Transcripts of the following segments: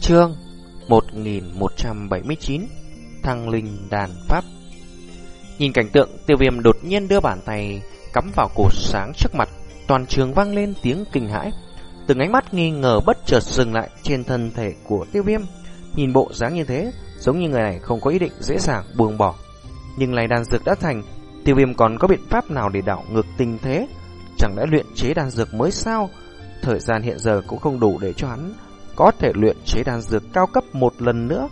Chương 1179 Thăng Linh Đàn Pháp. Nhìn cảnh tượng, tiêu viêm đột nhiên đưa bàn tay cắm vào cột sáng trước mặt, Toàn trường vang lên tiếng kinh hãi. Từng ánh mắt nghi ngờ bất chợt dừng lại trên thân thể của tiêu viêm. Nhìn bộ dáng như thế, Giống như người này không có ý định dễ dàng buông bỏ. Nhưng này đàn dược đã thành, Tiêu viêm còn có biện pháp nào để đảo ngược tình thế? Chẳng lẽ luyện chế đàn dược mới sao? Thời gian hiện giờ cũng không đủ để cho hắn có thể luyện chế đan dược cao cấp một lần nữa.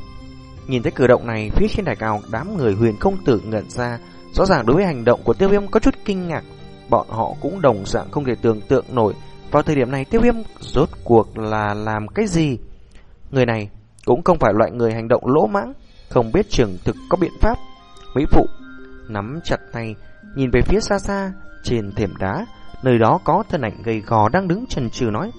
Nhìn thấy cử động này, Phía trên đài cao, đám người huyền công tử ngẩn ra. Rõ ràng đối với hành động của tiêu viêm có chút kinh ngạc. Bọn họ cũng đồng dạng không thể tưởng tượng nổi. Vào thời điểm này, tiêu viêm rốt cuộc là làm cái gì? Người này cũng không phải loại người hành động lỗ mãng, Không biết trường thực có biện pháp. Mỹ phụ nắm chặt tay, Nhìn về phía xa xa, Trên thềm đá, Nơi đó có thân ảnh gầy gò đang đứng chần chừ nói,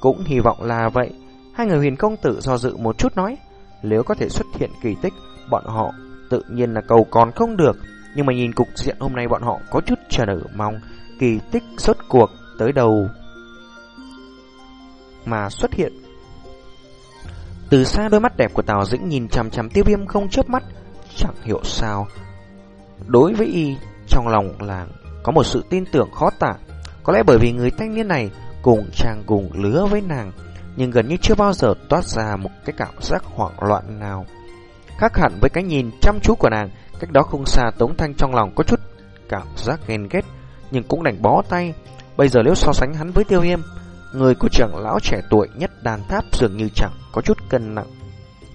Cũng hy vọng là vậy. Hai người huyền công tử do dự một chút nói, Nếu có thể xuất hiện kỳ tích, Bọn họ tự nhiên là cầu còn không được. Nhưng mà nhìn cục diện hôm nay bọn họ có chút chờ đợi mong, Kỳ tích xuất cuộc tới đầu Mà xuất hiện. Từ xa đôi mắt đẹp của Tào Dĩnh nhìn chằm chằm tiêu viêm không chớp mắt, Chẳng hiểu sao. Đối với y, Trong lòng là có một sự tin tưởng khó tả. Có lẽ bởi vì người thanh niên này Cùng chàng cùng lứa với nàng nhưng gần như chưa bao giờ toát ra Một cái cảm giác hoảng loạn nào. Khác hẳn với cái nhìn chăm chú của nàng, Cách đó không xa Tống Thanh trong lòng có chút Cảm giác ghen ghét, Nhưng cũng đành bó tay. Bây giờ nếu so sánh hắn với tiêu viêm, Người của trưởng lão trẻ tuổi nhất đàn tháp Dường như chẳng có chút cân nặng.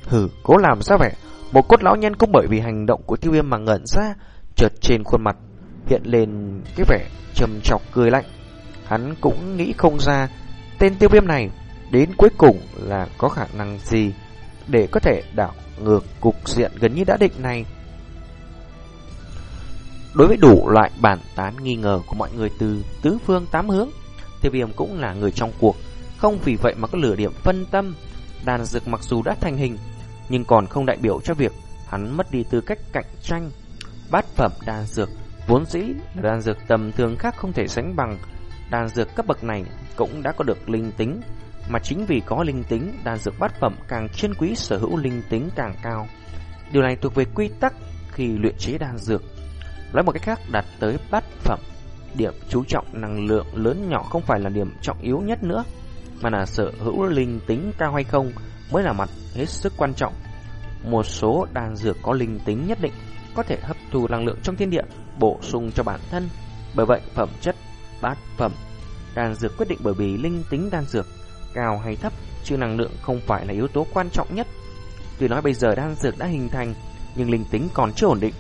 Hừ, cố làm ra vẻ, Một cốt lão nhân cũng bởi vì hành động của tiêu viêm mà ngẩn ra Chợt trên khuôn mặt, hiện lên cái vẻ trầm trọc cười lạnh. Hắn cũng nghĩ không ra tên tiêu viêm này đến cuối cùng là có khả năng gì để có thể đảo ngược cục diện gần như đã định này. Đối với đủ loại bản tán nghi ngờ của mọi người từ tứ phương tám hướng, tiêu viêm cũng là người trong cuộc, không vì vậy mà có lửa điểm phân tâm. Đàn dược mặc dù đã thành hình, nhưng còn không đại biểu cho việc hắn mất đi tư cách cạnh tranh. Bát phẩm đan dược Vốn dĩ là đan dược tầm thường khác không thể sánh bằng Đan dược cấp bậc này cũng đã có được linh tính mà chính vì có linh tính Đan dược bát phẩm càng chân quý sở hữu linh tính càng cao. Điều này thuộc về quy tắc khi luyện chế đan dược. Nói một cách khác đạt tới bát phẩm Điểm chú trọng năng lượng lớn nhỏ không phải là điểm trọng yếu nhất nữa Mà là sở hữu linh tính cao hay không Mới là mặt hết sức quan trọng. Một số đan dược có linh tính nhất định có thể hấp thu năng lượng trong thiên địa, bổ sung cho bản thân. Bởi vậy, phẩm chất bát phẩm đan dược quyết định bởi vì linh tính đan dược cao hay thấp, chứ năng lượng không phải là yếu tố quan trọng nhất. Tuy nói bây giờ đan dược đã hình thành, nhưng linh tính còn chưa ổn định.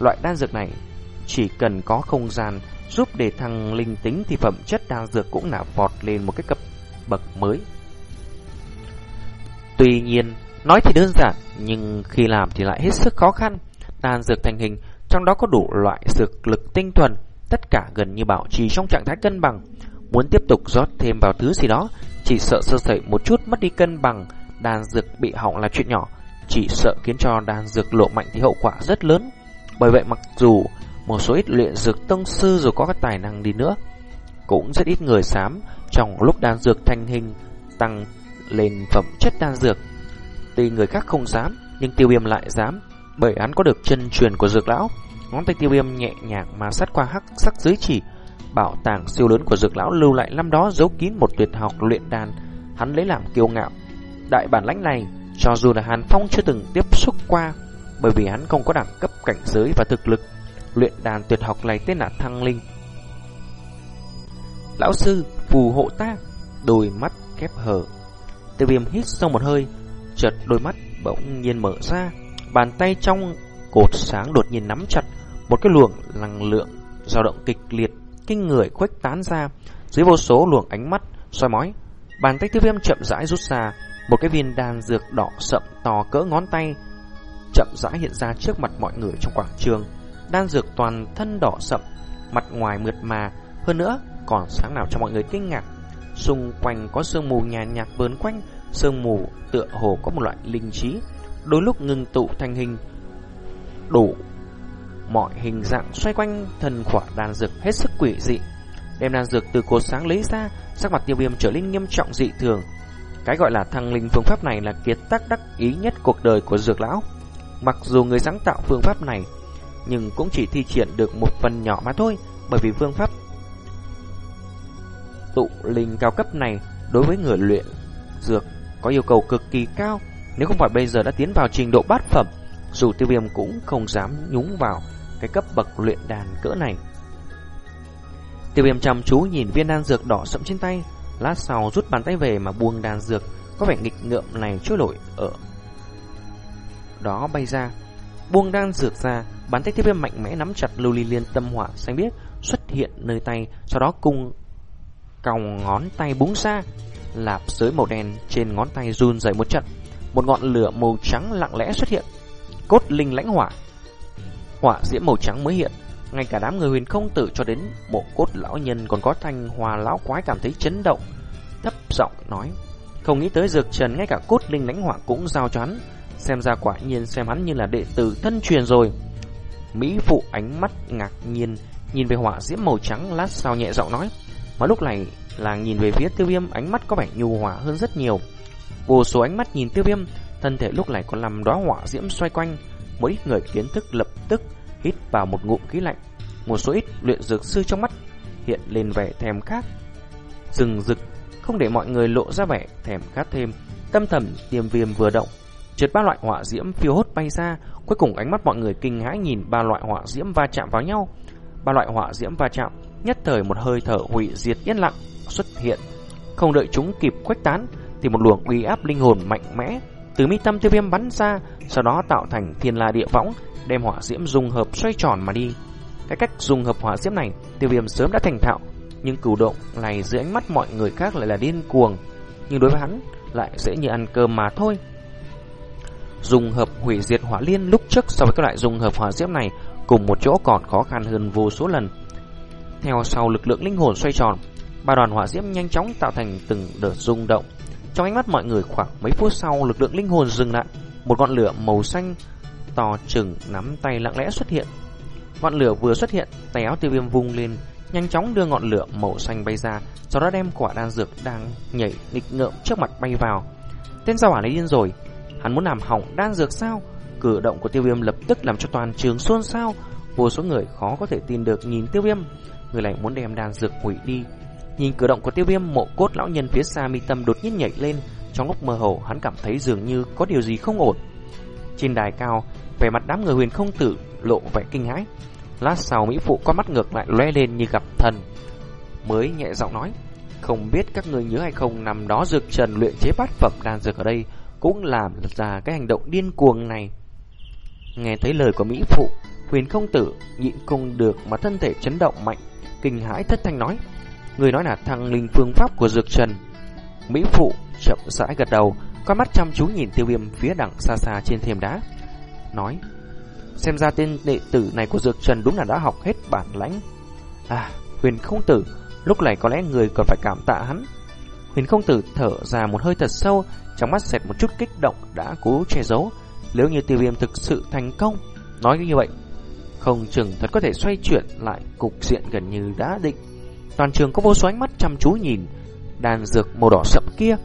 Loại đan dược này chỉ cần có không gian giúp để thăng linh tính thì phẩm chất đan dược cũng là vọt lên một cái cấp bậc mới. Tuy nhiên, nói thì đơn giản, nhưng khi làm thì lại hết sức khó khăn đan dược thành hình, trong đó có đủ loại dược lực tinh thuần, tất cả gần như bảo trì trong trạng thái cân bằng. Muốn tiếp tục rót thêm vào thứ gì đó, chỉ sợ sơ sẩy một chút mất đi cân bằng, đan dược bị hỏng là chuyện nhỏ, chỉ sợ khiến cho đan dược lộ mạnh thì hậu quả rất lớn. Bởi vậy mặc dù một số ít luyện dược tông sư dù có các tài năng đi nữa, cũng rất ít người dám trong lúc đan dược thành hình tăng lên phẩm chất đan dược. Tuy người khác không dám, nhưng tiêu viêm lại dám bởi hắn có được chân truyền của dược lão. Ngón tay tiêu viêm nhẹ nhàng mà sát qua hắc sắc dưới chỉ. Bảo tàng siêu lớn của dược lão lưu lại năm đó giấu kín một tuyệt học luyện đàn Hắn lấy làm kiêu ngạo. Đại bản lãnh này, cho dù là Hàn Phong chưa từng tiếp xúc qua, bởi vì hắn không có đẳng cấp cảnh giới và thực lực. Luyện đàn tuyệt học này tên là Thăng Linh. Lão sư, phù hộ ta, đôi mắt khép hờ. Tiêu viêm hít sâu một hơi, chợt đôi mắt bỗng nhiên mở ra, Bàn tay trong cột sáng đột nhiên nắm chặt một cái luồng năng lượng dao động kịch liệt, kinh người khuếch tán ra dưới vô số luồng ánh mắt soi mói. Bàn tay tiêu viêm chậm rãi rút ra một cái viên đan dược đỏ sậm to cỡ ngón tay chậm rãi hiện ra trước mặt mọi người trong quảng trường. Đan dược toàn thân đỏ sậm, mặt ngoài mượt mà, hơn nữa còn sáng nào cho mọi người kinh ngạc. Xung quanh có sương mù nhàn nhạt vờn quanh, sương mù tựa hồ có một loại linh trí đôi lúc ngừng tụ thành hình đủ mọi hình dạng xoay quanh thần khỏa đan dược hết sức quỷ dị. Đem đan dược từ cột sáng lấy ra, sắc mặt tiêu viêm trở nên nghiêm trọng dị thường. Cái gọi là thăng linh phương pháp này là kiệt tác đắc ý nhất cuộc đời của dược lão. Mặc dù người sáng tạo phương pháp này, nhưng cũng chỉ thi triển được một phần nhỏ mà thôi, bởi vì phương pháp tụ linh cao cấp này đối với người luyện dược có yêu cầu cực kỳ cao. Nếu không phải bây giờ đã tiến vào trình độ bát phẩm, dù tiêu viêm cũng không dám nhúng vào cái cấp bậc luyện đàn cỡ này. Tiêu viêm chăm chú nhìn viên đan dược đỏ sẫm trên tay, lát sau rút bàn tay về mà buông đan dược, có vẻ nghịch ngợm này trôi nổi ở đó bay ra. Buông đan dược ra, bàn tay tiêu viêm mạnh mẽ nắm chặt lưu ly liên tâm hỏa xanh biếc xuất hiện nơi tay, sau đó cung còng ngón tay búng ra, lạp sới màu đen trên ngón tay run dày một trận, một ngọn lửa màu trắng lặng lẽ xuất hiện. Cốt linh lãnh hỏa. Hỏa diễm màu trắng mới hiện, ngay cả đám người huyền không tử cho đến bộ cốt lão nhân còn có thanh hòa lão quái cảm thấy chấn động, thấp giọng nói: "Không nghĩ tới dược trần ngay cả cốt linh lãnh hỏa cũng giao cho hắn, xem ra quả nhiên xem hắn như là đệ tử thân truyền rồi." Mỹ phụ ánh mắt ngạc nhiên nhìn về hỏa diễm màu trắng lát sau nhẹ giọng nói: "Mà lúc này là nhìn về phía Tiêu Viêm, ánh mắt có vẻ nhu hòa hơn rất nhiều." Vô số ánh mắt nhìn Tiêu Viêm, thân thể lúc này còn làm đóa hỏa diễm xoay quanh, mỗi người kiến thức lập tức hít vào một ngụm khí lạnh. Một số ít luyện dược sư trong mắt hiện lên vẻ thèm khát. dừng rực, không để mọi người lộ ra vẻ thèm khát thêm. Tâm thầm tiềm viêm vừa động, chợt ba loại hỏa diễm phiêu hốt bay ra, cuối cùng ánh mắt mọi người kinh hãi nhìn ba loại hỏa diễm va chạm vào nhau. Ba loại hỏa diễm va chạm, nhất thời một hơi thở hủy diệt yên lặng xuất hiện. Không đợi chúng kịp khuếch tán, thì một luồng uy áp linh hồn mạnh mẽ từ mi tâm tiêu viêm bắn ra, sau đó tạo thành thiên la địa võng, đem hỏa diễm dung hợp xoay tròn mà đi. Cái cách dung hợp hỏa diễm này, tiêu viêm sớm đã thành thạo, nhưng cử động này dưới ánh mắt mọi người khác lại là điên cuồng, nhưng đối với hắn lại dễ như ăn cơm mà thôi. Dung hợp hủy diệt hỏa liên lúc trước so với các loại dung hợp hỏa diễm này cùng một chỗ còn khó khăn hơn vô số lần. Theo sau lực lượng linh hồn xoay tròn, ba đoàn hỏa diễm nhanh chóng tạo thành từng đợt rung động. Trong ánh mắt mọi người khoảng mấy phút sau, lực lượng linh hồn dừng lại, một ngọn lửa màu xanh to chừng nắm tay lặng lẽ xuất hiện. Ngọn lửa vừa xuất hiện, tay áo tiêu viêm vung lên, nhanh chóng đưa ngọn lửa màu xanh bay ra, sau đó đem quả đan dược đang nhảy nghịch ngợm trước mặt bay vào. Tên giao hỏa lấy điên rồi, hắn muốn làm hỏng đan dược sao? Cử động của tiêu viêm lập tức làm cho toàn trường xôn xao, vô số người khó có thể tin được nhìn tiêu viêm, người này muốn đem đan dược hủy đi. Nhìn cử động của tiêu viêm mộ cốt lão nhân phía xa mi tâm đột nhiên nhảy lên, trong lúc mơ hồ hắn cảm thấy dường như có điều gì không ổn. Trên đài cao, vẻ mặt đám người huyền không tử lộ vẻ kinh hãi. Lát sau Mỹ Phụ có mắt ngược lại lóe lên như gặp thần. Mới nhẹ giọng nói, không biết các người nhớ hay không nằm đó dược trần luyện chế bát phẩm đan dược ở đây cũng làm ra cái hành động điên cuồng này. Nghe thấy lời của Mỹ Phụ, huyền không tử nhịn không được mà thân thể chấn động mạnh, kinh hãi thất thanh nói. Người nói là thăng linh phương pháp của dược trần. Mỹ Phụ chậm rãi gật đầu, con mắt chăm chú nhìn tiêu viêm phía đằng xa xa trên thềm đá. Nói, xem ra tên đệ tử này của Dược Trần đúng là đã học hết bản lãnh. À, huyền không tử, lúc này có lẽ người còn phải cảm tạ hắn. Huyền không tử thở ra một hơi thật sâu, trong mắt xẹt một chút kích động đã cố che giấu. Nếu như tiêu viêm thực sự thành công, nói như vậy, không chừng thật có thể xoay chuyển lại cục diện gần như đã định. Toàn trường có vô số ánh mắt chăm chú nhìn đàn dược màu đỏ sậm kia.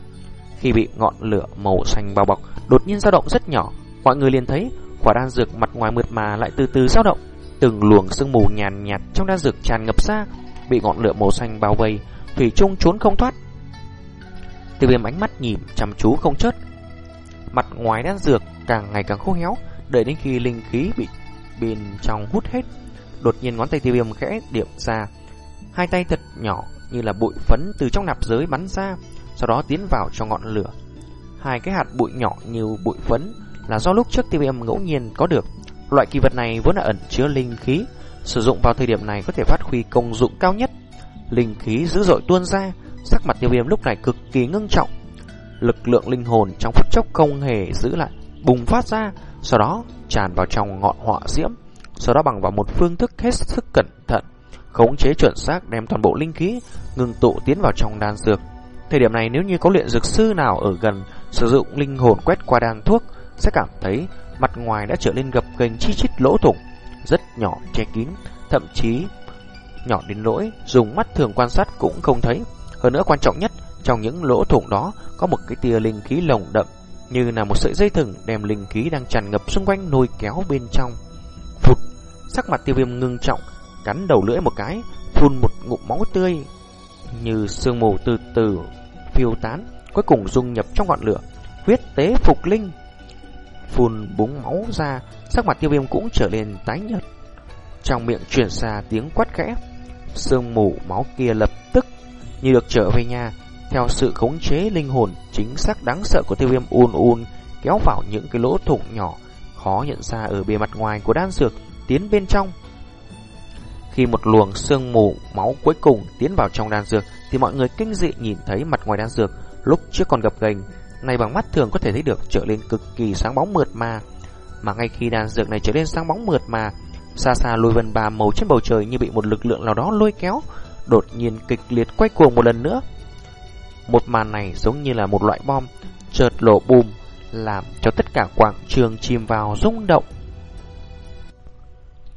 Khi bị ngọn lửa màu xanh bao bọc, đột nhiên dao động rất nhỏ, mọi người liền thấy quả đan dược mặt ngoài mượt mà lại từ từ dao động, từng luồng sương mù nhàn nhạt trong đan dược tràn ngập ra, bị ngọn lửa màu xanh bao vây, thủy chung trốn không thoát. Tiêu viêm ánh mắt nhìn chăm chú không chớt. Mặt ngoài đan dược càng ngày càng khô héo, đợi đến khi linh khí bị bên trong hút hết. Đột nhiên ngón tay tiêu viêm khẽ điểm ra, hai tay thật nhỏ như là bụi phấn từ trong nạp giới bắn ra, sau đó tiến vào trong ngọn lửa. Hai cái hạt bụi nhỏ như bụi phấn là do lúc trước tiêu viêm ngẫu nhiên có được. Loại kỳ vật này vốn là ẩn chứa linh khí, sử dụng vào thời điểm này có thể phát huy công dụng cao nhất. Linh khí dữ dội tuôn ra, sắc mặt tiêu viêm lúc này cực kỳ ngưng trọng. Lực lượng linh hồn trong phút chốc không hề giữ lại, bùng phát ra, sau đó tràn vào trong ngọn họa diễm, sau đó bằng vào một phương thức hết sức cẩn thận, khống chế chuẩn xác đem toàn bộ linh khí ngừng tụ tiến vào trong đan dược. Thời điểm này nếu như có luyện dược sư nào ở gần sử dụng linh hồn quét qua đan thuốc, sẽ cảm thấy mặt ngoài đã trở nên gập ghềnh chi chít lỗ thủng, rất nhỏ che kín, thậm chí nhỏ đến nỗi dùng mắt thường quan sát cũng không thấy. Hơn nữa quan trọng nhất Trong những lỗ thủng đó có một cái tia linh khí lồng đậm như là một sợi dây thừng đem linh khí đang tràn ngập xung quanh nôi kéo bên trong. Phụt, sắc mặt tiêu viêm ngưng trọng, cắn đầu lưỡi một cái, phun một ngụm máu tươi như sương mù từ từ phiêu tán, cuối cùng dung nhập trong ngọn lửa, huyết tế phục linh. Phun búng máu ra, sắc mặt tiêu viêm cũng trở nên tái nhợt. Trong miệng truyền ra tiếng quát khẽ, sương mù máu kia lập tức như được trở về nhà, theo sự khống chế linh hồn chính xác đáng sợ của tiêu viêm un un kéo vào những cái lỗ thủng nhỏ khó nhận ra ở bề mặt ngoài của đan dược tiến bên trong. Khi một luồng sương mù máu cuối cùng tiến vào trong đan dược thì mọi người kinh dị nhìn thấy mặt ngoài đan dược lúc trước còn gập ghềnh, này bằng mắt thường có thể thấy được trở lên cực kỳ sáng bóng mượt mà. Mà ngay khi đan dược này trở lên sáng bóng mượt mà, xa xa lùi vân ba màu trên bầu trời như bị một lực lượng nào đó lôi kéo, đột nhiên kịch liệt quay cuồng một lần nữa. Một màn này giống như là một loại bom chợt lộ bùm, làm cho tất cả quảng trường chìm vào rung động.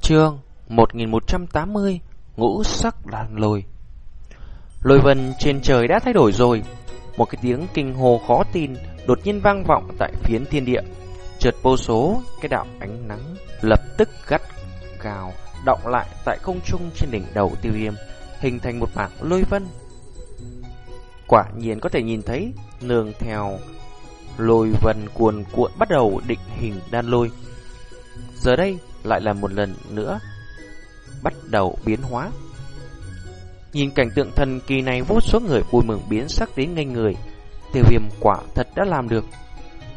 Chương 1180 Ngũ sắc đàn lôi. Lôi vân trên trời đã thay đổi rồi. Một cái tiếng kinh hồ khó tin Đột nhiên vang vọng tại phiến thiên địa. Chợt vô số Cái đạo ánh nắng lập tức gắt gào Động lại tại không trung trên đỉnh đầu tiêu viêm, Hình thành một mảng lôi vân. Quả nhiên có thể nhìn thấy, Nương theo Lôi vân cuồn cuộn bắt đầu định hình đan lôi. Giờ đây lại là một lần nữa đầu biến hóa. Nhìn cảnh tượng thần kỳ này vô số người vui mừng biến sắc đến ngây người. Tiêu viêm quả thật đã làm được.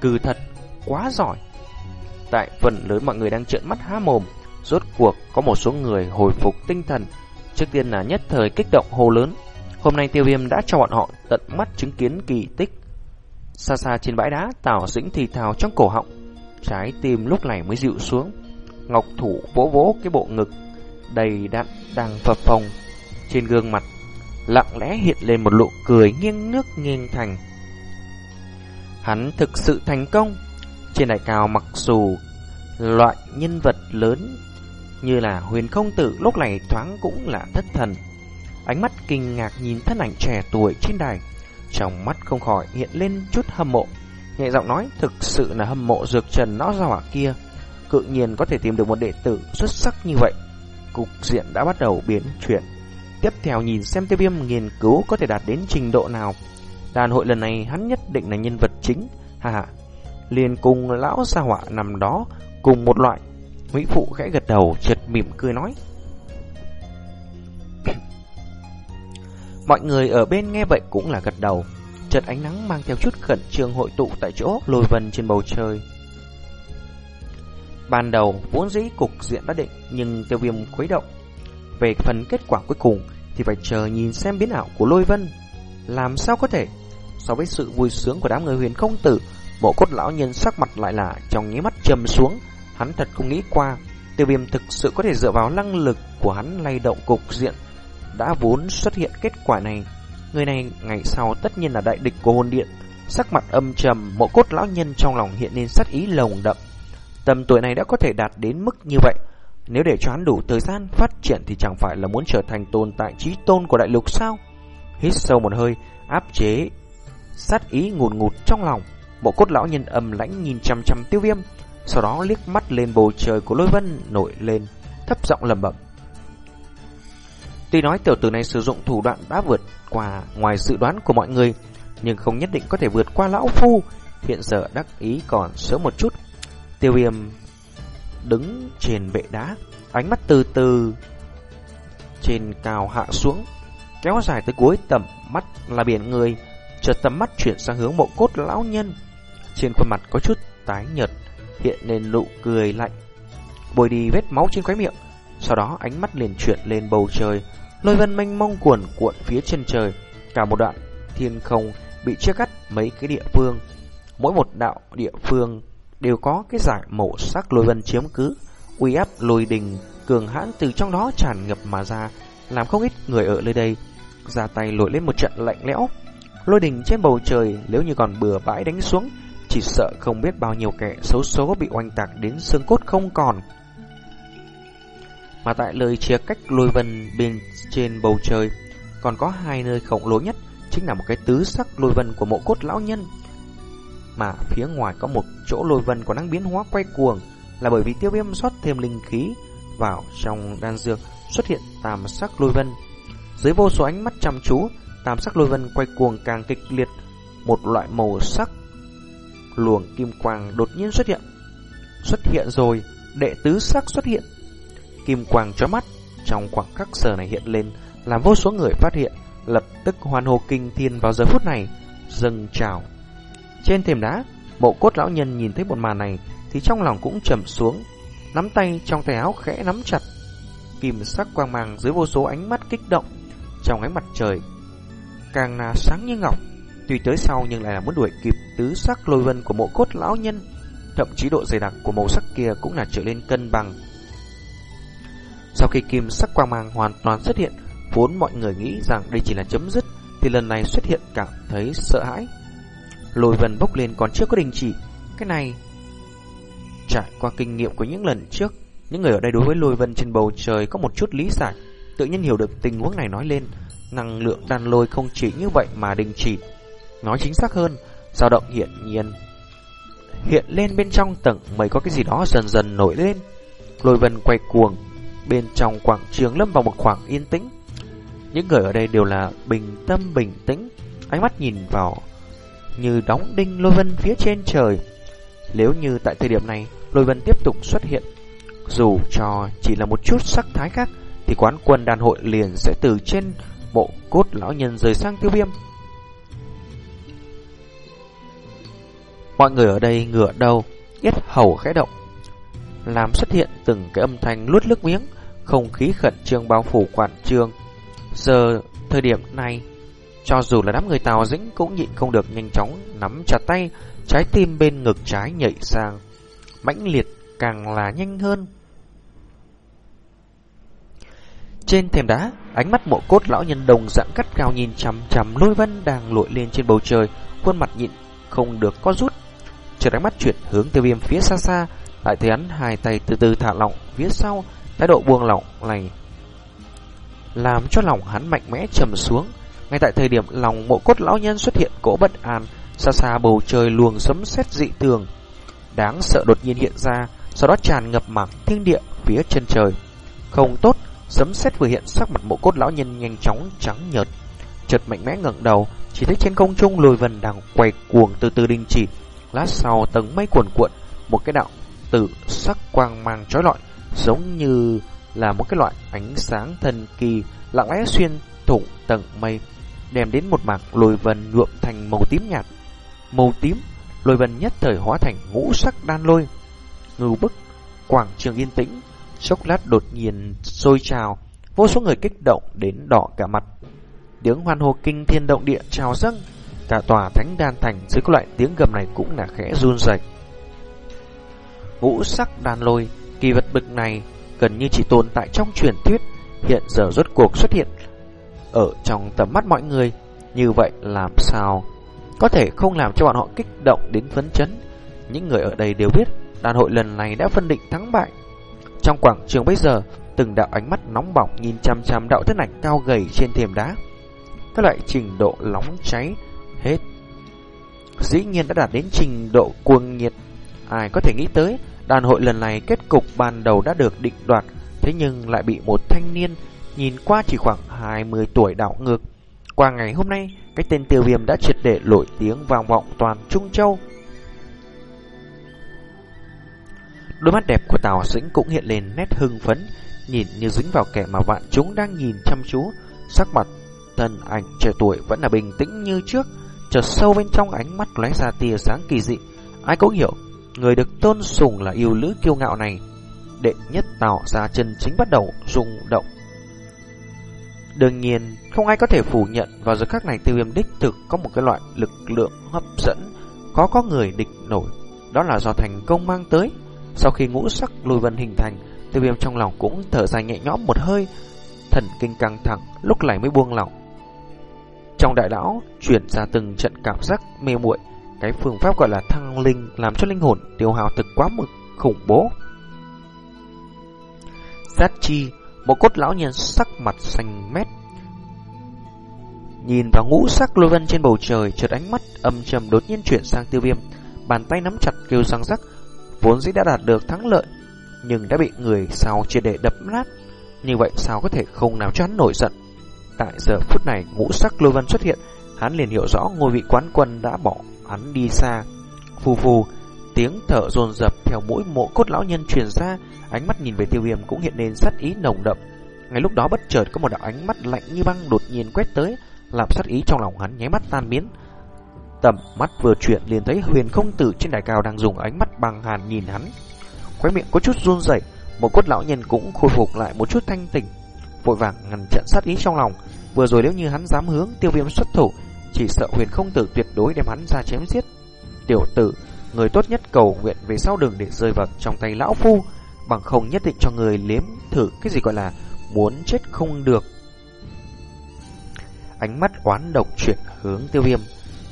Cừ thật, quá giỏi. Tại phần lớn mọi người đang trợn mắt há mồm, rốt cuộc có một số người hồi phục tinh thần. Trước tiên là nhất thời kích động hồ lớn. Hôm nay tiêu viêm đã cho bọn họ tận mắt chứng kiến kỳ tích. Xa xa trên bãi đá, Tào Dĩnh thì thào trong cổ họng. Trái tim lúc này mới dịu xuống. Ngọc Thủ vỗ vỗ cái bộ ngực đầy đặn đang phập phồng trên gương mặt, lặng lẽ hiện lên một nụ cười nghiêng nước nghiêng thành. Hắn thực sự thành công. Trên đại cao mặc dù loại nhân vật lớn như là huyền không tử lúc này thoáng cũng là thất thần. Ánh mắt kinh ngạc nhìn thân ảnh trẻ tuổi trên đài. Trong mắt không khỏi hiện lên chút hâm mộ. Nhẹ giọng nói, thực sự là hâm mộ dược trần nó ra hỏa kia. Cự nhiên có thể tìm được một đệ tử xuất sắc như vậy cục diện đã bắt đầu biến chuyển. Tiếp theo nhìn xem tiêu viêm nghiên cứu có thể đạt đến trình độ nào. Đàn hội lần này hắn nhất định là nhân vật chính. Hà hà. Liền cùng lão sa họa nằm đó cùng một loại. Mỹ phụ khẽ gật đầu, chợt mỉm cười nói. Mọi người ở bên nghe vậy cũng là gật đầu. Chợt ánh nắng mang theo chút khẩn trương hội tụ tại chỗ, lôi vân trên bầu trời. Ban đầu vốn dĩ cục diện đã định nhưng tiêu viêm khuấy động. Về phần kết quả cuối cùng thì phải chờ nhìn xem biến ảo của lôi vân. Làm sao có thể? So với sự vui sướng của đám người huyền không tử, bộ cốt lão nhân sắc mặt lại là trong nháy mắt trầm xuống. Hắn thật không nghĩ qua, tiêu viêm thực sự có thể dựa vào năng lực của hắn lay động cục diện. Đã vốn xuất hiện kết quả này. Người này ngày sau tất nhiên là đại địch của hồn điện. Sắc mặt âm trầm, mộ cốt lão nhân trong lòng hiện lên sát ý lồng đậm. Tầm tuổi này đã có thể đạt đến mức như vậy. Nếu để cho hắn đủ thời gian phát triển thì chẳng phải là muốn trở thành tồn tại trí tôn của đại lục sao? Hít sâu một hơi, áp chế sát ý ngùn ngụt trong lòng. Bộ cốt lão nhân âm lãnh nhìn chăm chăm tiêu viêm, sau đó liếc mắt lên bầu trời của lôi vân nổi lên, thấp giọng lầm bẩm. Tuy nói tiểu tử này sử dụng thủ đoạn đã vượt qua ngoài dự đoán của mọi người, nhưng không nhất định có thể vượt qua lão phu. Hiện giờ đắc ý còn sớm một chút, Tiêu viêm đứng trên bệ đá, ánh mắt từ từ trên cao hạ xuống, kéo dài tới cuối tầm mắt là biển người, chợt tầm mắt chuyển sang hướng mộ cốt lão nhân. Trên khuôn mặt có chút tái nhợt, hiện lên nụ cười lạnh, bồi đi vết máu trên khóe miệng. Sau đó ánh mắt liền chuyển lên bầu trời, lôi vân mênh mông cuồn cuộn phía chân trời, cả một đoạn thiên không bị chia cắt mấy cái địa phương. Mỗi một đạo địa phương đều có cái giải màu sắc lôi vân chiếm cứ, uy áp lôi đình cường hãn từ trong đó tràn ngập mà ra, làm không ít người ở nơi đây ra tay lội lên một trận lạnh lẽo. Lôi đình trên bầu trời nếu như còn bừa bãi đánh xuống, chỉ sợ không biết bao nhiêu kẻ xấu số bị oanh tạc đến xương cốt không còn. Mà tại lời chia cách lôi vân bên trên bầu trời, còn có hai nơi khổng lồ nhất chính là một cái tứ sắc lôi vân của mộ cốt lão nhân. Mà phía ngoài có một chỗ lôi vân có năng biến hóa quay cuồng là bởi vì tiêu viêm rót thêm linh khí vào trong đan dược xuất hiện tam sắc lôi vân. Dưới vô số ánh mắt chăm chú, tam sắc lôi vân quay cuồng càng kịch liệt, một loại màu sắc luồng kim quang đột nhiên xuất hiện. Xuất hiện rồi, đệ tứ sắc xuất hiện. Kim quang chói mắt trong khoảng khắc giờ này hiện lên, làm vô số người phát hiện, lập tức hoan hô kinh thiên vào giờ phút này, dâng trào. Trên thềm đá, bộ cốt lão nhân nhìn thấy một màn này thì trong lòng cũng trầm xuống, nắm tay trong tay áo khẽ nắm chặt. Kim sắc quang mang dưới vô số ánh mắt kích động trong ánh mặt trời, càng là sáng như ngọc. Tuy tới sau nhưng lại là muốn đuổi kịp tứ sắc lôi vân của mộ cốt lão nhân, thậm chí độ dày đặc của màu sắc kia cũng là trở lên cân bằng. Sau khi kim sắc quang mang hoàn toàn xuất hiện, vốn mọi người nghĩ rằng đây chỉ là chấm dứt, thì lần này xuất hiện cảm thấy sợ hãi. Lôi vân bốc lên còn chưa có đình chỉ, cái này trải qua kinh nghiệm của những lần trước, những người ở đây đối với lôi vân trên bầu trời có một chút lý giải, tự nhiên hiểu được tình huống này nói lên, năng lượng đan lôi không chỉ như vậy mà đình chỉ. Nói chính xác hơn, dao động hiện nhiên hiện lên bên trong tầng mây có cái gì đó dần dần nổi lên. Lôi vân quay cuồng, bên trong quảng trường lâm vào một khoảng yên tĩnh. Những người ở đây đều là bình tâm bình tĩnh, ánh mắt nhìn vào như đóng đinh lôi vân phía trên trời. Nếu như tại thời điểm này lôi vân tiếp tục xuất hiện, dù cho chỉ là một chút sắc thái khác, thì quán quân đàn hội liền sẽ từ trên bộ cốt lão nhân rời sang tiêu viêm. Mọi người ở đây ngửa đầu, yết hầu khẽ động, làm xuất hiện từng cái âm thanh luốt nước miếng, không khí khẩn trương bao phủ quản trường. Giờ, thời điểm này, cho dù là đám người Tào Dĩnh cũng nhịn không được nhanh chóng nắm chặt tay, trái tim bên ngực trái nhảy sang. mãnh liệt càng là nhanh hơn. Trên thềm đá, ánh mắt mộ cốt lão nhân đồng dạng cắt cao nhìn chằm chằm lôi vân đang lội lên trên bầu trời, khuôn mặt nhịn không được có rút. Chợt ánh mắt chuyển hướng tiêu viêm phía xa xa, lại thấy hắn hai tay từ từ thả lỏng phía sau, thái độ buông lỏng này làm cho lòng hắn mạnh mẽ trầm xuống. Ngay tại thời điểm lòng mộ cốt lão nhân xuất hiện cỗ bất an, xa xa bầu trời luồng sấm sét dị tường, đáng sợ đột nhiên hiện ra, sau đó tràn ngập mảng thiên địa phía chân trời. Không tốt, sấm sét vừa hiện sắc mặt mộ cốt lão nhân nhanh chóng trắng nhợt, chợt mạnh mẽ ngẩng đầu, chỉ thấy trên không trung lùi vần đang quay cuồng từ từ đình chỉ. Lát sau tầng mây cuồn cuộn, một cái đạo tử sắc quang mang chói lọi, giống như là một cái loại ánh sáng thần kỳ lặng lẽ xuyên thủng tầng mây, đem đến một mảng lôi vân nhuộm thành màu tím nhạt. Màu tím, lôi vân nhất thời hóa thành ngũ sắc đan lôi. Ngưu bức, quảng trường yên tĩnh, chốc lát đột nhiên sôi trào, vô số người kích động đến đỏ cả mặt. Tiếng hoan hô kinh thiên động địa trào dâng, cả tòa thánh đan thành dưới loại tiếng gầm này cũng là khẽ run rẩy. Ngũ sắc đan lôi, kỳ vật bực này gần như chỉ tồn tại trong truyền thuyết, hiện giờ rốt cuộc xuất hiện ở trong tầm mắt mọi người. Như vậy làm sao có thể không làm cho bọn họ kích động đến phấn chấn? Những người ở đây đều biết đàn hội lần này đã phân định thắng bại. Trong quảng trường bây giờ, từng đạo ánh mắt nóng bỏng nhìn chăm chăm đạo thân ảnh cao gầy trên thềm đá. Các loại trình độ nóng cháy hết. Dĩ nhiên đã đạt đến trình độ cuồng nhiệt. Ai có thể nghĩ tới Đàn hội lần này kết cục ban đầu đã được định đoạt, thế nhưng lại bị một thanh niên nhìn qua chỉ khoảng 20 tuổi đảo ngược. Qua ngày hôm nay, cái tên tiêu viêm đã triệt để nổi tiếng vang vọng toàn Trung Châu. Đôi mắt đẹp của Tào Dĩnh cũng hiện lên nét hưng phấn, nhìn như dính vào kẻ mà vạn chúng đang nhìn chăm chú, sắc mặt thân ảnh trẻ tuổi vẫn là bình tĩnh như trước, chợt sâu bên trong ánh mắt lóe ra tia sáng kỳ dị. Ai cũng hiểu Người được tôn sùng là yêu lữ kiêu ngạo này Đệ nhất tạo ra chân chính bắt đầu rung động Đương nhiên Không ai có thể phủ nhận Vào giờ khắc này tiêu viêm đích thực Có một cái loại lực lượng hấp dẫn Có có người địch nổi. Đó là do thành công mang tới. Sau khi ngũ sắc lùi vân hình thành Tiêu viêm trong lòng cũng thở dài nhẹ nhõm một hơi Thần kinh căng thẳng Lúc này mới buông lỏng. Trong đại lão chuyển ra từng trận cảm giác mê muội cái phương pháp gọi là thăng linh làm cho linh hồn tiêu hào thực quá mực khủng bố. Sát chi, một cốt lão nhân sắc mặt xanh mét. Nhìn vào ngũ sắc lôi vân trên bầu trời, chợt ánh mắt âm trầm đột nhiên chuyển sang tiêu viêm. Bàn tay nắm chặt kêu răng rắc, vốn dĩ đã đạt được thắng lợi, nhưng đã bị người sau chia để đập nát. Như vậy sao có thể không làm cho hắn nổi giận? Tại giờ phút này ngũ sắc lôi vân xuất hiện, hắn liền hiểu rõ ngôi vị quán quân đã bỏ hắn đi xa. Phù phù, tiếng thở dồn dập theo mỗi mộ cốt lão nhân truyền ra, ánh mắt nhìn về tiêu viêm cũng hiện lên sát ý nồng đậm. Ngay lúc đó bất chợt có một đạo ánh mắt lạnh như băng đột nhiên quét tới, làm sát ý trong lòng hắn nháy mắt tan biến. Tầm mắt vừa chuyển liền thấy huyền không tử trên đài cao đang dùng ánh mắt bằng hàn nhìn hắn. Khóe miệng có chút run rẩy, một cốt lão nhân cũng khôi phục lại một chút thanh tỉnh. Vội vàng ngăn chặn sát ý trong lòng, vừa rồi nếu như hắn dám hướng tiêu viêm xuất thủ, chỉ sợ huyền không tử tuyệt đối đem hắn ra chém giết. Tiểu tử, người tốt nhất cầu nguyện về sau đường để rơi vào trong tay lão phu, bằng không nhất định cho người liếm thử cái gì gọi là muốn chết không được. Ánh mắt oán độc chuyển hướng tiêu viêm,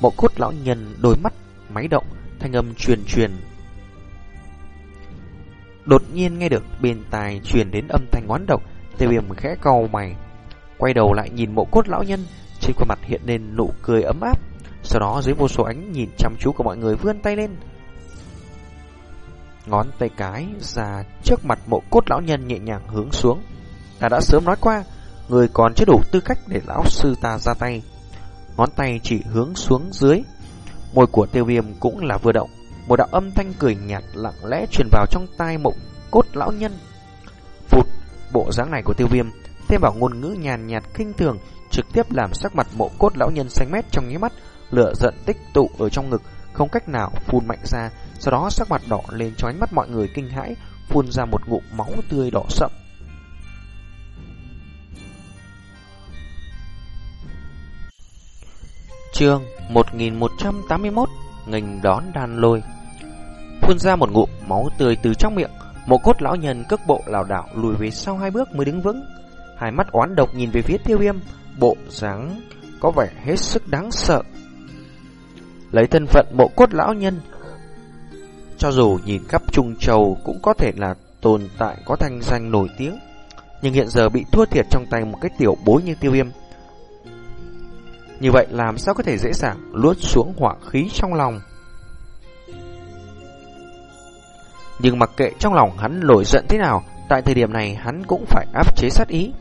Mộ cốt lão nhân đôi mắt máy động, thanh âm truyền truyền. Đột nhiên nghe được bên tai truyền đến âm thanh oán độc, tiêu viêm khẽ cau mày, quay đầu lại nhìn mộ cốt lão nhân, trên khuôn mặt hiện lên nụ cười ấm áp. Sau đó dưới vô số ánh nhìn chăm chú của mọi người vươn tay lên. Ngón tay cái ra trước mặt mộ cốt lão nhân nhẹ nhàng hướng xuống. Ta đã sớm nói qua, người còn chưa đủ tư cách để lão sư ta ra tay. Ngón tay chỉ hướng xuống dưới. Môi của tiêu viêm cũng là vừa động. Một đạo âm thanh cười nhạt lặng lẽ truyền vào trong tai mộ cốt lão nhân. Phụt, bộ dáng này của tiêu viêm thêm vào ngôn ngữ nhàn nhạt kinh thường trực tiếp làm sắc mặt mộ cốt lão nhân xanh mét trong nháy mắt, lửa giận tích tụ ở trong ngực, không cách nào phun mạnh ra, sau đó sắc mặt đỏ lên cho ánh mắt mọi người kinh hãi, phun ra một ngụm máu tươi đỏ sậm. Chương 1181 Ngành đón đàn lôi. Phun ra một ngụm máu tươi từ trong miệng Một cốt lão nhân cước bộ lảo đảo lùi về sau hai bước mới đứng vững. Hai mắt oán độc nhìn về phía tiêu viêm Bộ dáng có vẻ hết sức đáng sợ. Lấy thân phận bộ cốt lão nhân cho dù nhìn khắp Trung Châu Cũng có thể là tồn tại có thanh danh nổi tiếng Nhưng hiện giờ bị thua thiệt trong tay một cái tiểu bối như tiêu viêm như vậy làm sao có thể dễ dàng luốt xuống hỏa khí trong lòng. Nhưng mặc kệ trong lòng hắn nổi giận thế nào, tại thời điểm này hắn cũng phải áp chế sát ý.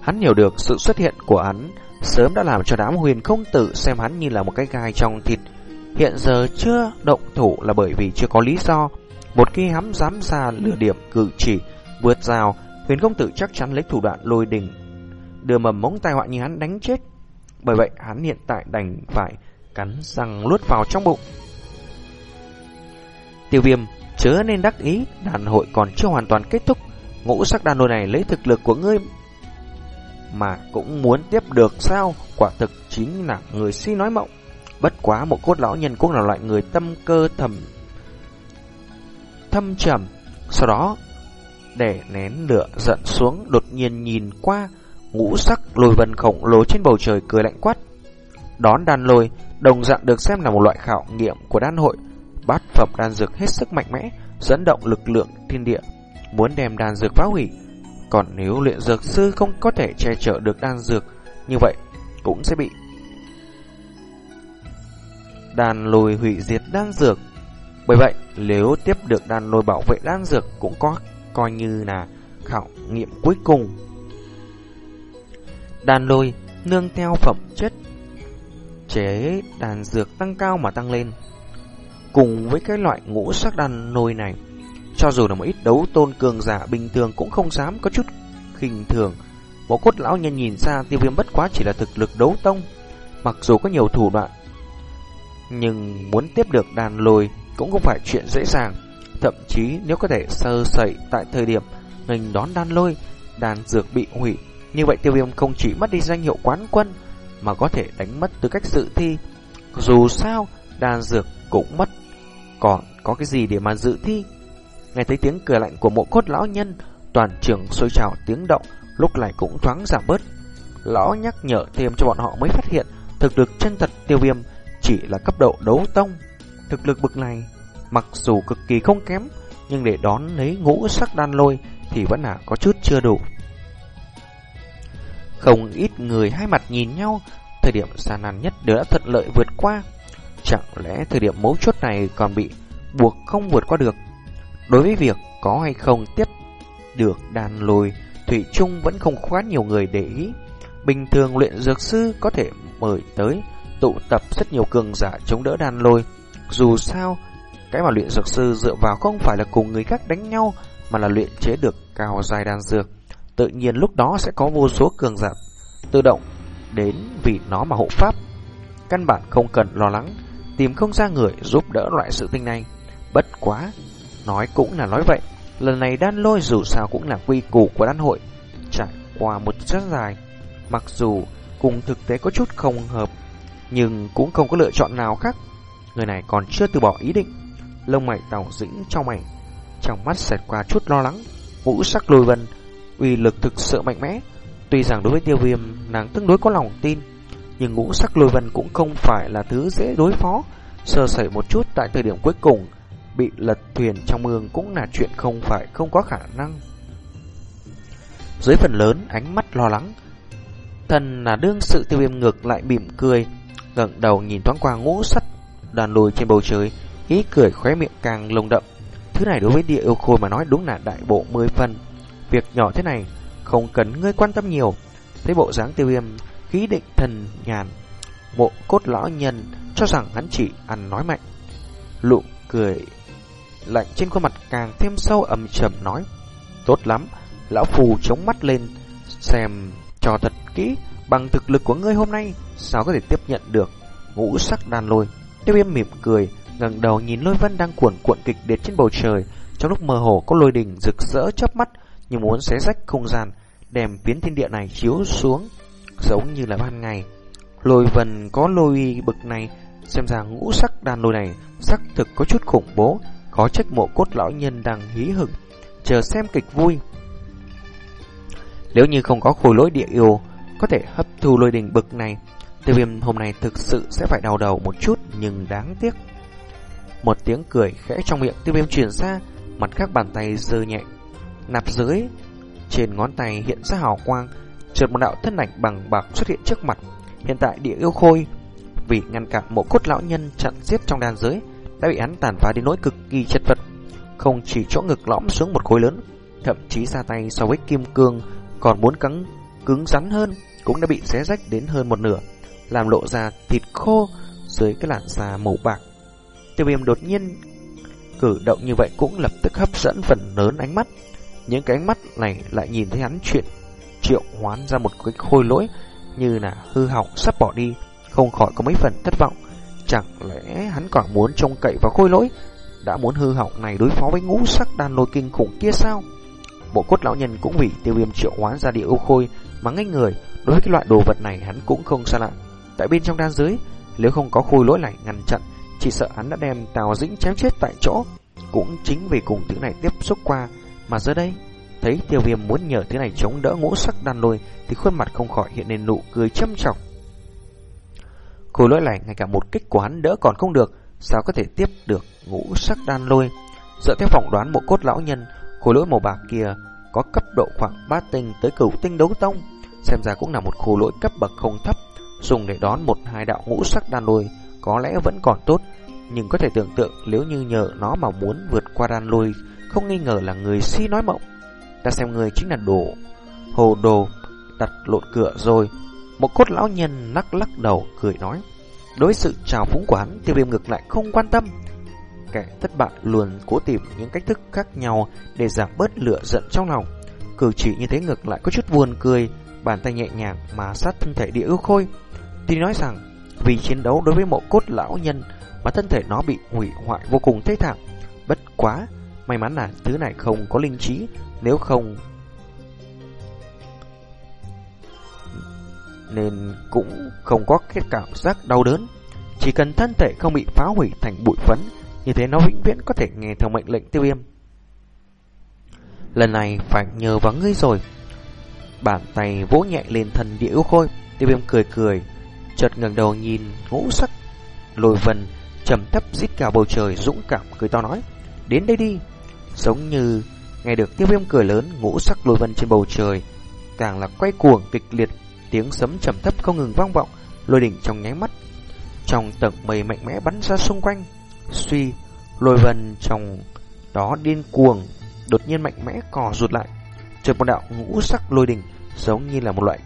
Hắn hiểu được sự xuất hiện của hắn sớm đã làm cho đám huyền không tử xem hắn như là một cái gai trong thịt. Hiện giờ chưa động thủ là bởi vì chưa có lý do. Một khi hắn dám ra lừa điểm cử chỉ, vượt rào, huyền công tử chắc chắn lấy thủ đoạn lôi đình. Đưa mầm mống tai họa như hắn đánh chết bởi vậy hắn hiện tại đành phải cắn răng luốt vào trong bụng. Tiêu viêm chớ nên đắc ý, đàn hội còn chưa hoàn toàn kết thúc. Ngũ sắc đàn hội này lấy thực lực của ngươi mà cũng muốn tiếp được sao? Quả thực chính là người si nói mộng. Bất quá một cốt lão nhân cũng là loại người tâm cơ thầm thâm trầm. Sau đó để nén lửa giận xuống đột nhiên nhìn qua ngũ sắc lôi vân khổng lồ trên bầu trời cười lạnh quát. Đón đan lôi, đồng dạng được xem là một loại khảo nghiệm của đan hội. Bát phẩm đan dược hết sức mạnh mẽ, dẫn động lực lượng thiên địa, muốn đem đan dược phá hủy. Còn nếu luyện dược sư không có thể che chở được đan dược, như vậy cũng sẽ bị đan lôi hủy diệt đan dược. Bởi vậy, nếu tiếp được đan lôi bảo vệ đan dược cũng có coi như là khảo nghiệm cuối cùng Đàn lôi nương theo phẩm chất chế đàn dược tăng cao mà tăng lên. Cùng với cái loại ngũ sắc đàn lôi này, cho dù là một ít đấu tôn cường giả bình thường cũng không dám có chút khinh thường. Bộ cốt lão nhân nhìn xa tiêu viêm bất quá chỉ là thực lực đấu tông, mặc dù có nhiều thủ đoạn. Nhưng muốn tiếp được đàn lôi cũng không phải chuyện dễ dàng. Thậm chí nếu có thể sơ sẩy tại thời điểm mình đón đàn lôi, đàn dược bị hủy như vậy tiêu viêm không chỉ mất đi danh hiệu quán quân Mà có thể đánh mất tư cách dự thi. Dù sao đàn dược cũng mất. Còn có cái gì để mà dự thi? Nghe thấy tiếng cười lạnh của mộ cốt lão nhân Toàn trường sôi trào tiếng động Lúc này cũng thoáng giảm bớt. Lão nhắc nhở thêm cho bọn họ mới phát hiện Thực lực chân thật tiêu viêm chỉ là cấp độ đấu tông Thực lực bực này Mặc dù cực kỳ không kém Nhưng để đón lấy ngũ sắc đan lôi Thì vẫn là có chút chưa đủ không ít người hai mặt nhìn nhau, thời điểm xa nàn nhất đều đã thuận lợi vượt qua. Chẳng lẽ thời điểm mấu chốt này còn bị buộc không vượt qua được? Đối với việc có hay không tiếp được đàn lùi, Thủy Trung vẫn không khoát nhiều người để ý. Bình thường luyện dược sư có thể mời tới tụ tập rất nhiều cường giả chống đỡ đàn lôi. Dù sao, cái mà luyện dược sư dựa vào không phải là cùng người khác đánh nhau, mà là luyện chế được cao dài đan dược. Tự nhiên lúc đó sẽ có vô số cường giả tự động đến vì nó mà hộ pháp. Căn bản không cần lo lắng, tìm không ra người giúp đỡ loại sự tình này. Bất quá, nói cũng là nói vậy, lần này đan lôi dù sao cũng là quy củ của đan hội, trải qua một rất dài. Mặc dù cùng thực tế có chút không hợp, nhưng cũng không có lựa chọn nào khác. Người này còn chưa từ bỏ ý định. Lông mày tàu dĩnh trong mày, trong mắt xẹt qua chút lo lắng. Ngũ sắc lôi vân, uy lực thực sự mạnh mẽ. Tuy rằng đối với tiêu viêm, nàng tương đối có lòng tin, nhưng ngũ sắc lôi vân cũng không phải là thứ dễ đối phó. Sơ sẩy một chút tại thời điểm cuối cùng, bị lật thuyền trong mương cũng là chuyện không phải không có khả năng. Dưới phần lớn, ánh mắt lo lắng, Thần là đương sự tiêu viêm ngược lại mỉm cười, ngẩng đầu nhìn thoáng qua ngũ sắt đàn lùi trên bầu trời, ý cười khóe miệng càng lồng đậm. Thứ này đối với địa yêu khôi mà nói đúng là đại bộ mười phần. Việc nhỏ thế này, không cần ngươi quan tâm nhiều. Thấy bộ dáng tiêu viêm, khí định thần nhàn. Mộ cốt lão nhân cho rằng hắn chỉ ăn nói mạnh. Lụ cười lạnh trên khuôn mặt càng thêm sâu ẩm trầm nói. Tốt lắm, lão phù chống mắt lên, xem cho thật kỹ, bằng thực lực của ngươi hôm nay, sao có thể tiếp nhận được ngũ sắc đan lôi. Tiêu viêm mỉm cười, ngẩng đầu nhìn lôi vân đang cuộn cuộn kịch liệt trên bầu trời. Trong lúc mơ hồ có lôi đình rực rỡ chớp mắt, như muốn xé rách không gian, đem biến thiên địa này chiếu xuống, giống như là ban ngày. Lôi vân có lôi bực này, xem ra ngũ sắc đan lôi này sắc thực có chút khủng bố, có trách mộ cốt lão nhân đang hí hửng, chờ xem kịch vui. Nếu như không có khối lỗi địa yêu có thể hấp thu lôi đình bực này, tiêu viêm hôm nay thực sự sẽ phải đau đầu một chút nhưng đáng tiếc. Một tiếng cười khẽ trong miệng tiêu viêm truyền ra, mặt khác bàn tay dơ nhẹ. Nạp dưới, trên ngón tay hiện ra hào quang, chợt một đạo thân ảnh bằng bạc xuất hiện trước mặt. Hiện tại địa yêu khôi, vì ngăn cản mộ cốt lão nhân chặn giết trong đàn giới, đã bị hắn tàn phá đến nỗi cực kỳ chật vật. Không chỉ chỗ ngực lõm xuống một khối lớn, thậm chí ra tay so với kim cương còn muốn cắn cứng rắn hơn cũng đã bị xé rách đến hơn một nửa, làm lộ ra thịt khô dưới cái làn da màu bạc. Tiêu viêm đột nhiên cử động như vậy cũng lập tức hấp dẫn phần lớn ánh mắt. Những cái ánh mắt này lại nhìn thấy hắn chuyện triệu hoán ra một cái khôi lỗi như là hư hỏng sắp bỏ đi, không khỏi có mấy phần thất vọng. Chẳng lẽ hắn còn muốn trông cậy vào khôi lỗi đã muốn hư hỏng này đối phó với ngũ sắc đàn lôi kinh khủng kia sao? Bộ cốt lão nhân cũng vì tiêu viêm triệu hoán ra địa ưu khôi mà ngay người đối với cái loại đồ vật này hắn cũng không xa lạ. Tại bên trong đan giới, nếu không có khôi lỗi này ngăn chặn, chỉ sợ hắn đã đem Tào Dĩnh chém chết tại chỗ. Cũng chính vì cùng thứ này tiếp xúc qua, mà giờ đây, thấy tiêu viêm muốn nhờ thứ này chống đỡ ngũ sắc đan lôi, thì khuôn mặt không khỏi hiện lên nụ cười châm trọng. Khôi lỗi này ngay cả một kích của hắn đỡ còn không được, sao có thể tiếp được ngũ sắc đan lôi? Dựa theo phỏng đoán bộ cốt lão nhân, khối lỗi màu bạc kia có cấp độ khoảng ba tinh tới cửu tinh đấu tông, xem ra cũng là một khối lỗi cấp bậc không thấp, dùng để đón một hai đạo ngũ sắc đan lôi có lẽ vẫn còn tốt, nhưng có thể tưởng tượng nếu như nhờ nó mà muốn vượt qua đan lôi, không nghi ngờ là người si nói mộng. Ta xem người chính là đồ hồ đồ đặt lộn cửa rồi. Một cốt lão nhân lắc lắc đầu cười nói, đối sự trào phúng của hắn, tiêu viêm ngược lại không quan tâm kẻ thất bại luôn cố tìm những cách thức khác nhau để giảm bớt lửa giận trong lòng. Cử chỉ như thế ngược lại có chút buồn cười, bàn tay nhẹ nhàng mà sát thân thể địa ưu khôi. Thì nói rằng, vì chiến đấu đối với mộ cốt lão nhân mà thân thể nó bị hủy hoại vô cùng thê thảm. Bất quá, may mắn là thứ này không có linh trí, nếu không... Nên cũng không có cái cảm giác đau đớn. Chỉ cần thân thể không bị phá hủy thành bụi phấn như thế nó vĩnh viễn có thể nghe theo mệnh lệnh tiêu viêm Lần này phải nhờ vào ngươi rồi Bàn tay vỗ nhẹ lên thần địa yêu khôi Tiêu viêm cười cười Chợt ngẩng đầu nhìn ngũ sắc Lôi vần trầm thấp rít cả bầu trời Dũng cảm cười to nói Đến đây đi Giống như nghe được tiêu viêm cười lớn Ngũ sắc lôi vân trên bầu trời Càng là quay cuồng kịch liệt Tiếng sấm trầm thấp không ngừng vang vọng lôi đỉnh trong nháy mắt. Trong tầng mây mạnh mẽ bắn ra xung quanh, suy, lôi vân trong đó điên cuồng, đột nhiên mạnh mẽ cò rụt lại. Chợt một đạo ngũ sắc lôi đỉnh giống như là một loại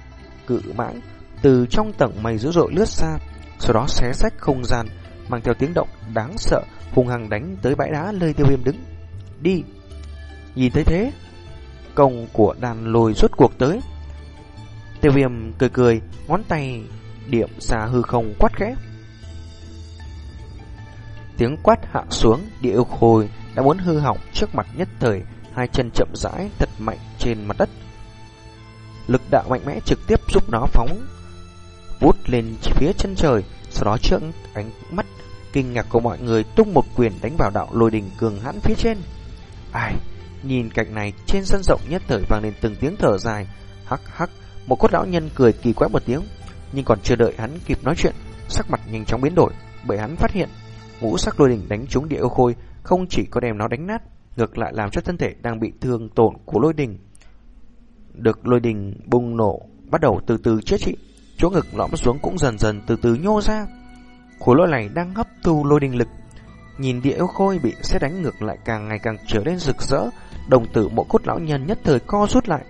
cự mãng từ trong tầng mây dữ dội lướt xa, sau đó xé sách không gian, mang theo tiếng động đáng sợ, hung hăng đánh tới bãi đá nơi tiêu viêm đứng. Đi! Nhìn thấy thế, công của đàn lôi rốt cuộc tới. Tiêu viêm cười cười, ngón tay điểm xa hư không quát khẽ. Tiếng quát hạ xuống, địa yêu khôi đã muốn hư hỏng trước mặt nhất thời, hai chân chậm rãi thật mạnh trên mặt đất. Lực đạo mạnh mẽ trực tiếp giúp nó phóng vút lên phía chân trời, sau đó trợn ánh mắt kinh ngạc của mọi người tung một quyền đánh vào đạo lôi đình cường hãn phía trên. Ai, nhìn cảnh này trên sân rộng nhất thời vang lên từng tiếng thở dài, hắc hắc, một cốt lão nhân cười kỳ quái một tiếng, nhưng còn chưa đợi hắn kịp nói chuyện, sắc mặt nhanh chóng biến đổi, bởi hắn phát hiện ngũ sắc lôi đình đánh trúng địa yêu khôi không chỉ có đem nó đánh nát, ngược lại làm cho thân thể đang bị thương tổn của lôi đình. Được lôi đình bùng nổ bắt đầu từ từ chữa trị, chỗ ngực lõm xuống cũng dần dần từ từ nhô ra. Khối lôi này đang hấp thu lôi đình lực, nhìn địa yêu khôi bị xét đánh ngược lại càng ngày càng trở nên rực rỡ, đồng tử mộ cốt lão nhân nhất thời co rút lại.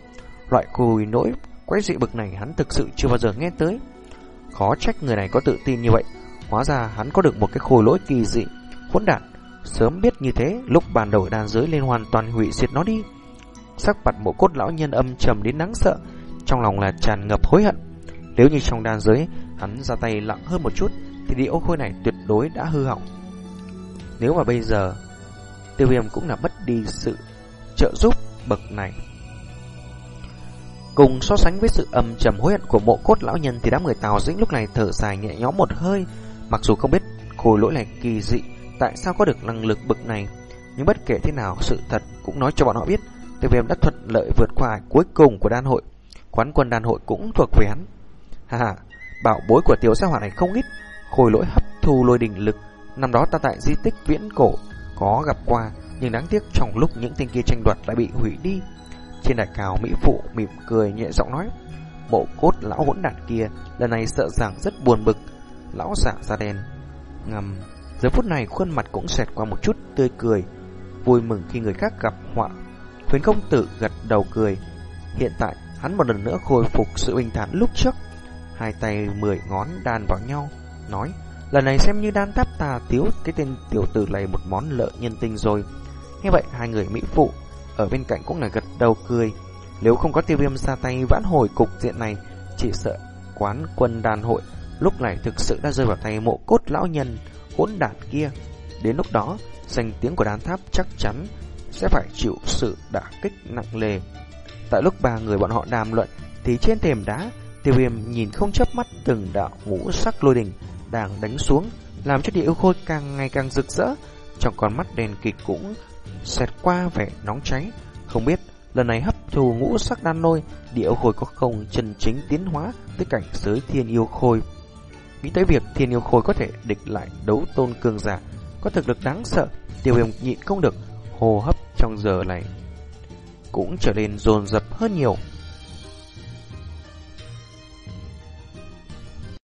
Loại cùi nỗi quái dị bực này hắn thực sự chưa bao giờ nghe tới. Khó trách người này có tự tin như vậy, hóa ra hắn có được một cái khối lỗi kỳ dị, hỗn đản. Sớm biết như thế, lúc bàn đầu đàn giới lên hoàn toàn hủy diệt nó đi. Sắc mặt mộ cốt lão nhân âm trầm đến đáng sợ, trong lòng là tràn ngập hối hận. Nếu như trong đàn giới hắn ra tay lặng hơn một chút, thì địa ô khôi này tuyệt đối đã hư hỏng. Nếu mà bây giờ tiêu viêm cũng là mất đi sự trợ giúp bậc này. Cùng so sánh với sự âm trầm hối hận của mộ cốt lão nhân thì đám người Tào Dĩnh lúc này thở dài nhẹ nhõm một hơi, mặc dù không biết khối lỗi này kỳ dị, tại sao có được năng lực bậc này, nhưng bất kể thế nào sự thật cũng nói cho bọn họ biết, tiêu viêm đã thuận lợi vượt qua cuối cùng của đan hội, quán quân đan hội cũng thuộc về hắn. Ha ha, bảo bối của tiểu gia hỏa này không ít, khôi lỗi hấp thu lôi đình lực, năm đó ta tại di tích viễn cổ có gặp qua, nhưng đáng tiếc trong lúc những tên kia tranh đoạt lại bị hủy đi. Trên đại cao Mỹ Phụ mỉm cười nhẹ giọng nói, mộ cốt lão hỗn đản kia lần này sợ rằng rất buồn bực, lão giả da đen ngầm. Giờ phút này khuôn mặt cũng xẹt qua một chút tươi cười, vui mừng khi người khác gặp họa. Huyền công tử gật đầu cười, hiện tại hắn một lần nữa khôi phục sự bình thản lúc trước, hai tay mười ngón đan vào nhau, nói, lần này xem như đan tháp tà tiếu cái tên tiểu tử này một món lợi nhân tinh rồi. như vậy hai người mỹ phụ ở bên cạnh cũng là gật đầu cười. Nếu không có tiêu viêm ra tay vãn hồi cục diện này, chỉ sợ quán quân đàn hội lúc này thực sự đã rơi vào tay mộ cốt lão nhân hỗn đản kia. Đến lúc đó, danh tiếng của đàn tháp chắc chắn sẽ phải chịu sự đả kích nặng nề. Tại lúc ba người bọn họ đàm luận, thì trên thềm đá, tiêu viêm nhìn không chớp mắt từng đạo ngũ sắc lôi đình đang đánh xuống, làm cho địa yêu khôi càng ngày càng rực rỡ. Trong con mắt đèn kịch cũng xẹt qua vẻ nóng cháy. Không biết lần này hấp thù ngũ sắc đan lôi, địa yêu khôi có không chân chính tiến hóa tới cảnh giới thiên yêu khôi. Nghĩ tới việc thiên yêu khôi có thể địch lại đấu tôn cường giả, có thực lực đáng sợ, tiêu viêm nhịn không được, hô hấp trong giờ này cũng trở nên dồn dập hơn nhiều.